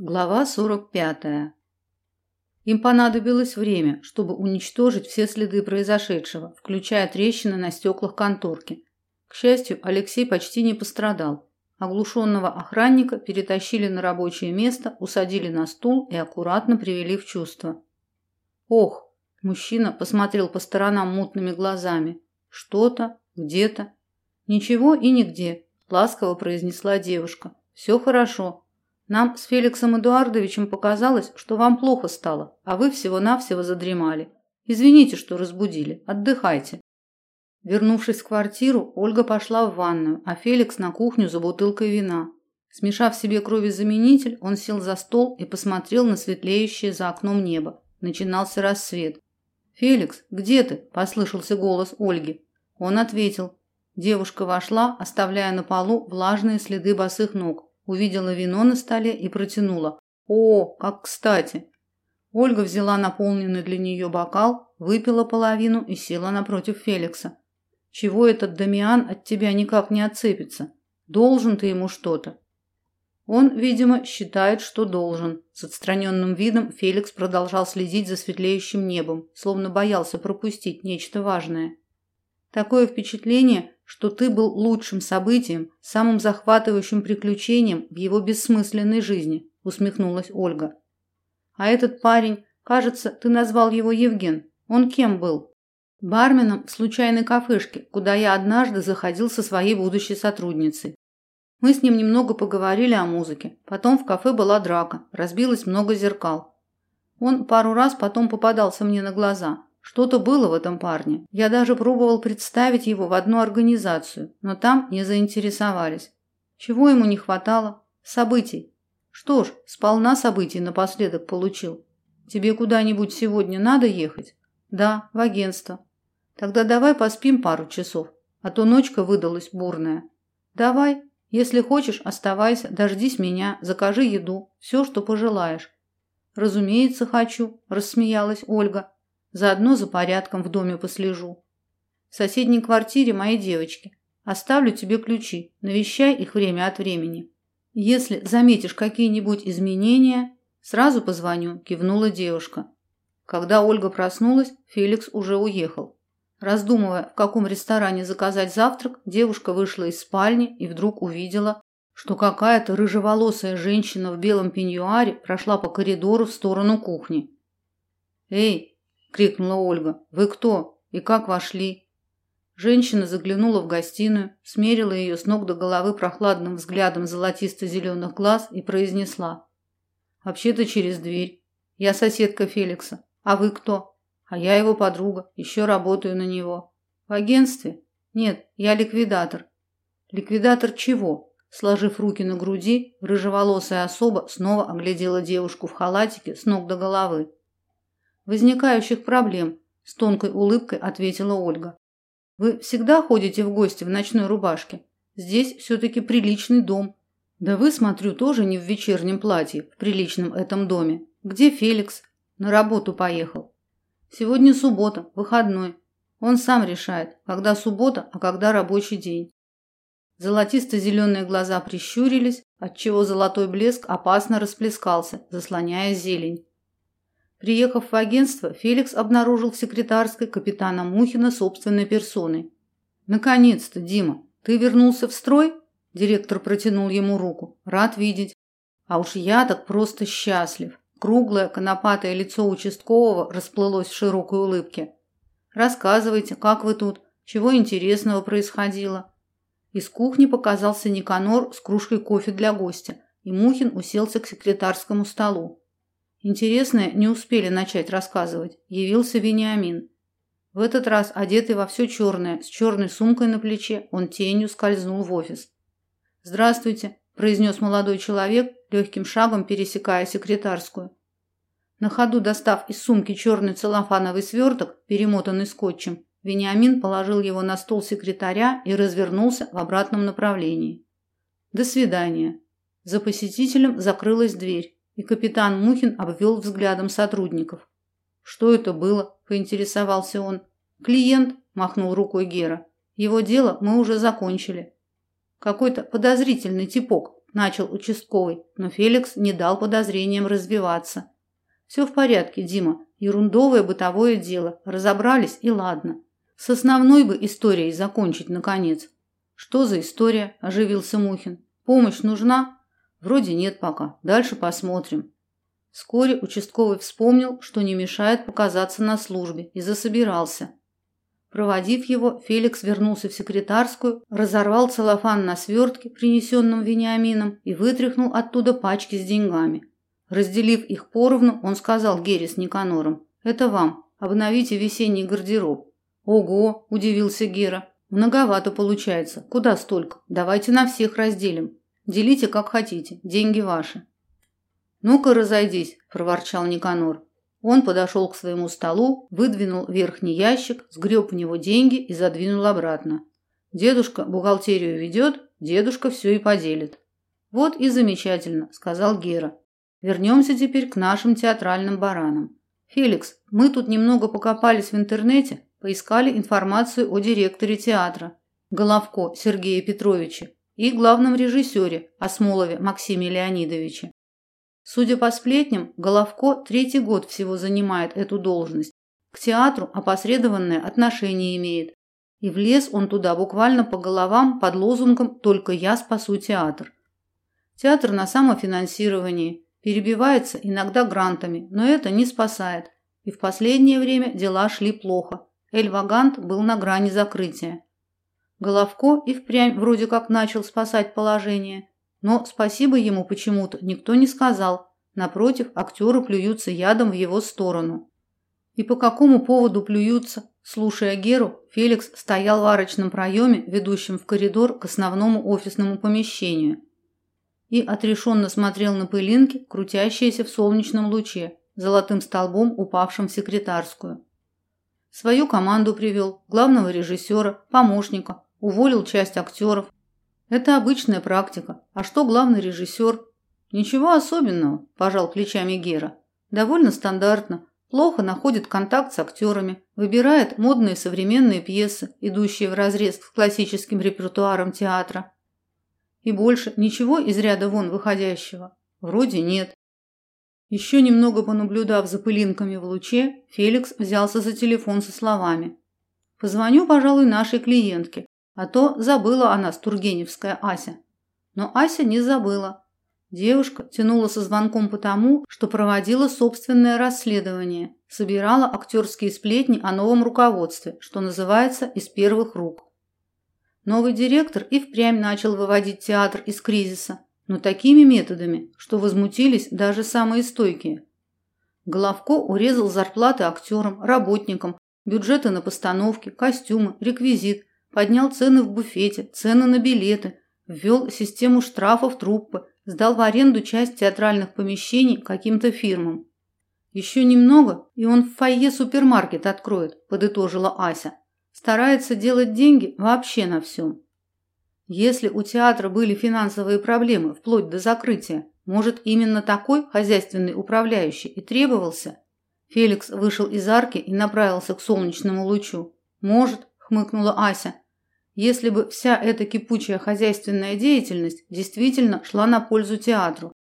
Глава 45. Им понадобилось время, чтобы уничтожить все следы произошедшего, включая трещины на стеклах конторки. К счастью, Алексей почти не пострадал. Оглушенного охранника перетащили на рабочее место, усадили на стул и аккуратно привели в чувство. Ох, мужчина посмотрел по сторонам мутными глазами. Что-то, где-то. Ничего и нигде, ласково произнесла девушка. Все хорошо. Нам с Феликсом Эдуардовичем показалось, что вам плохо стало, а вы всего-навсего задремали. Извините, что разбудили. Отдыхайте. Вернувшись в квартиру, Ольга пошла в ванную, а Феликс на кухню за бутылкой вина. Смешав себе кровезаменитель, он сел за стол и посмотрел на светлеющее за окном небо. Начинался рассвет. «Феликс, где ты?» – послышался голос Ольги. Он ответил. Девушка вошла, оставляя на полу влажные следы босых ног увидела вино на столе и протянула. О, как кстати. Ольга взяла наполненный для нее бокал, выпила половину и села напротив Феликса. Чего этот Дамиан от тебя никак не отцепится? Должен ты ему что-то. Он, видимо, считает, что должен. С отстраненным видом Феликс продолжал следить за светлеющим небом, словно боялся пропустить нечто важное. Такое впечатление, что ты был лучшим событием, самым захватывающим приключением в его бессмысленной жизни, усмехнулась Ольга. А этот парень, кажется, ты назвал его Евген. Он кем был? Барменом в случайной кафешке, куда я однажды заходил со своей будущей сотрудницей. Мы с ним немного поговорили о музыке. Потом в кафе была драка, разбилось много зеркал. Он пару раз потом попадался мне на глаза. Что-то было в этом парне. Я даже пробовал представить его в одну организацию, но там не заинтересовались. Чего ему не хватало? Событий. Что ж, сполна событий напоследок получил. Тебе куда-нибудь сегодня надо ехать? Да, в агентство. Тогда давай поспим пару часов, а то ночка выдалась бурная. Давай, если хочешь, оставайся, дождись меня, закажи еду, все, что пожелаешь. Разумеется, хочу, рассмеялась Ольга. Заодно за порядком в доме послежу. В соседней квартире мои девочки. Оставлю тебе ключи. Навещай их время от времени. Если заметишь какие-нибудь изменения, сразу позвоню, кивнула девушка. Когда Ольга проснулась, Феликс уже уехал. Раздумывая, в каком ресторане заказать завтрак, девушка вышла из спальни и вдруг увидела, что какая-то рыжеволосая женщина в белом пеньюаре прошла по коридору в сторону кухни. "Эй, крикнула Ольга. Вы кто? И как вошли? Женщина заглянула в гостиную, смерила ее с ног до головы прохладным взглядом золотисто-зеленых глаз и произнесла: "Вообще-то через дверь. Я соседка Феликса. А вы кто? А я его подруга, еще работаю на него. В агентстве? Нет, я ликвидатор. Ликвидатор чего? Сложив руки на груди, рыжеволосая особа снова оглядела девушку в халатике с ног до головы возникающих проблем, с тонкой улыбкой ответила Ольга. Вы всегда ходите в гости в ночной рубашке. Здесь все таки приличный дом. Да вы, смотрю, тоже не в вечернем платье, в приличном этом доме. Где Феликс? На работу поехал. Сегодня суббота, выходной. Он сам решает, когда суббота, а когда рабочий день. золотисто зеленые глаза прищурились, отчего золотой блеск опасно расплескался, заслоняя зелень. Приехав в агентство, Феликс обнаружил в секретарской капитана Мухина собственной персоной. Наконец-то, Дима, ты вернулся в строй? Директор протянул ему руку. Рад видеть. А уж я так просто счастлив. Круглое конопатое лицо участкового расплылось в широкой улыбке. Рассказывайте, как вы тут? Чего интересного происходило? Из кухни показался Никанор с кружкой кофе для гостя, и Мухин уселся к секретарскому столу. Интересное не успели начать рассказывать. Явился Вениамин. В этот раз одетый во все черное, с черной сумкой на плече, он тенью скользнул в офис. "Здравствуйте", произнес молодой человек, легким шагом пересекая секретарскую. На ходу достав из сумки черный целлофановый сверток, перемотанный скотчем, Вениамин положил его на стол секретаря и развернулся в обратном направлении. До свидания. За посетителем закрылась дверь и капитан Мухин обвел взглядом сотрудников. Что это было? поинтересовался он. Клиент, махнул рукой Гера. Его дело мы уже закончили. Какой-то подозрительный типок, начал участковый, но Феликс не дал подозрениям развиваться. Все в порядке, Дима. Ерундовое бытовое дело. Разобрались и ладно. С основной бы историей закончить наконец. Что за история? оживился Мухин. Помощь нужна? Вроде нет пока. Дальше посмотрим. Вскоре участковый вспомнил, что не мешает показаться на службе, и засобирался. Проводив его, Феликс вернулся в секретарскую, разорвал целлофан на свертке, принесенном Вениамином, и вытряхнул оттуда пачки с деньгами. Разделив их поровну, он сказал Гере с Никанором: "Это вам. Обновите весенний гардероб". "Ого", удивился Гера. "Многовато получается. Куда столько? Давайте на всех разделим. Делите как хотите. Деньги ваши". "Ну-ка, разойдись", проворчал Никанор. Он подошел к своему столу, выдвинул верхний ящик, сгреб в него деньги и задвинул обратно. Дедушка бухгалтерию ведет, дедушка все и поделит. Вот и замечательно, сказал Гера. Вернемся теперь к нашим театральным баранам. Феликс, мы тут немного покопались в интернете, поискали информацию о директоре театра Головко Сергее Петровиче и главном режиссере Осмолове Максиме Леонидовиче. Судя по сплетням, Головко третий год всего занимает эту должность. К театру опосредованное отношение имеет. И влез он туда буквально по головам под лозунгом «Только я спасу театр». Театр на самофинансировании, перебивается иногда грантами, но это не спасает. И в последнее время дела шли плохо. Эльвагант был на грани закрытия. Головко и впрямь вроде как начал спасать положение, но спасибо ему почему-то никто не сказал. Напротив, актеры плюются ядом в его сторону. И по какому поводу плюются? Слушая Геру, Феликс стоял в арочном проеме, ведущем в коридор к основному офисному помещению, и отрешенно смотрел на пылинки, крутящиеся в солнечном луче, золотым столбом упавшим в секретарскую. Свою команду привел, главного режиссера, помощника, уволил часть актеров, это обычная практика. А что главный режиссер? Ничего особенного, пожал плечами Гера. Довольно стандартно. Плохо находит контакт с актерами, выбирает модные современные пьесы, идущие вразрез с классическим репертуаром театра. И больше ничего из ряда вон выходящего. Вроде нет. Еще немного понаблюдав за пылинками в луче, Феликс взялся за телефон со словами: "Позвоню, пожалуй, нашей клиентке. А то забыла она Стургеневская Ася. Но Ася не забыла. Девушка тянула со звонком потому, что проводила собственное расследование, собирала актерские сплетни о новом руководстве, что называется, из первых рук. Новый директор и впрямь начал выводить театр из кризиса, но такими методами, что возмутились даже самые стойкие. Головко урезал зарплаты актерам, работникам, бюджеты на постановки, костюмы, реквизит, поднял цены в буфете, цены на билеты, ввел систему штрафов труппы, сдал в аренду часть театральных помещений каким-то фирмам. Еще немного, и он в фойе супермаркет откроет, подытожила Ася. Старается делать деньги вообще на всем. Если у театра были финансовые проблемы вплоть до закрытия, может, именно такой хозяйственный управляющий и требовался? Феликс вышел из арки и направился к солнечному лучу. Может, хмыкнула Ася. Если бы вся эта кипучая хозяйственная деятельность действительно шла на пользу театру.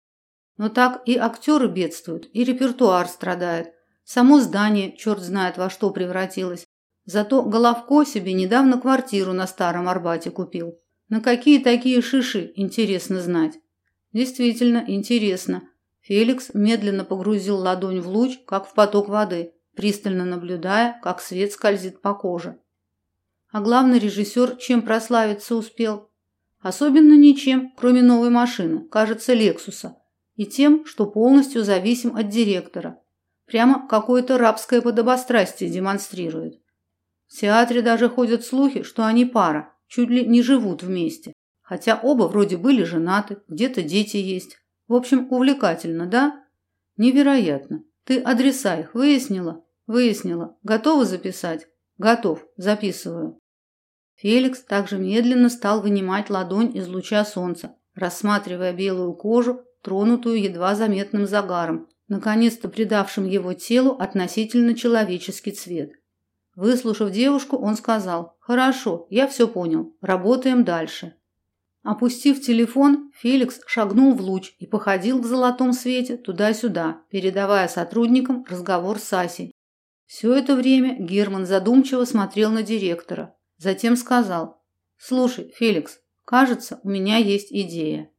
Но так и актеры бедствуют, и репертуар страдает. Само здание черт знает во что превратилось. Зато Головко себе недавно квартиру на Старом Арбате купил. На какие такие шиши, интересно знать. Действительно интересно. Феликс медленно погрузил ладонь в луч, как в поток воды, пристально наблюдая, как свет скользит по коже. А главный режиссер чем прославиться успел? Особенно ничем, кроме новой машины, кажется, Лексуса, и тем, что полностью зависим от директора. Прямо какое-то рабское подобострастие демонстрирует. В театре даже ходят слухи, что они пара, чуть ли не живут вместе. Хотя оба вроде были женаты, где-то дети есть. В общем, увлекательно, да? Невероятно. Ты адреса их выяснила? Выяснила. Готова записать? Готов. Записываю. Феликс также медленно стал вынимать ладонь из луча солнца, рассматривая белую кожу, тронутую едва заметным загаром, наконец-то придавшим его телу относительно человеческий цвет. Выслушав девушку, он сказал: "Хорошо, я все понял. Работаем дальше". Опустив телефон, Феликс шагнул в луч и походил в золотом свете туда-сюда, передавая сотрудникам разговор с Асей. Все это время Герман задумчиво смотрел на директора, затем сказал: "Слушай, Феликс, кажется, у меня есть идея".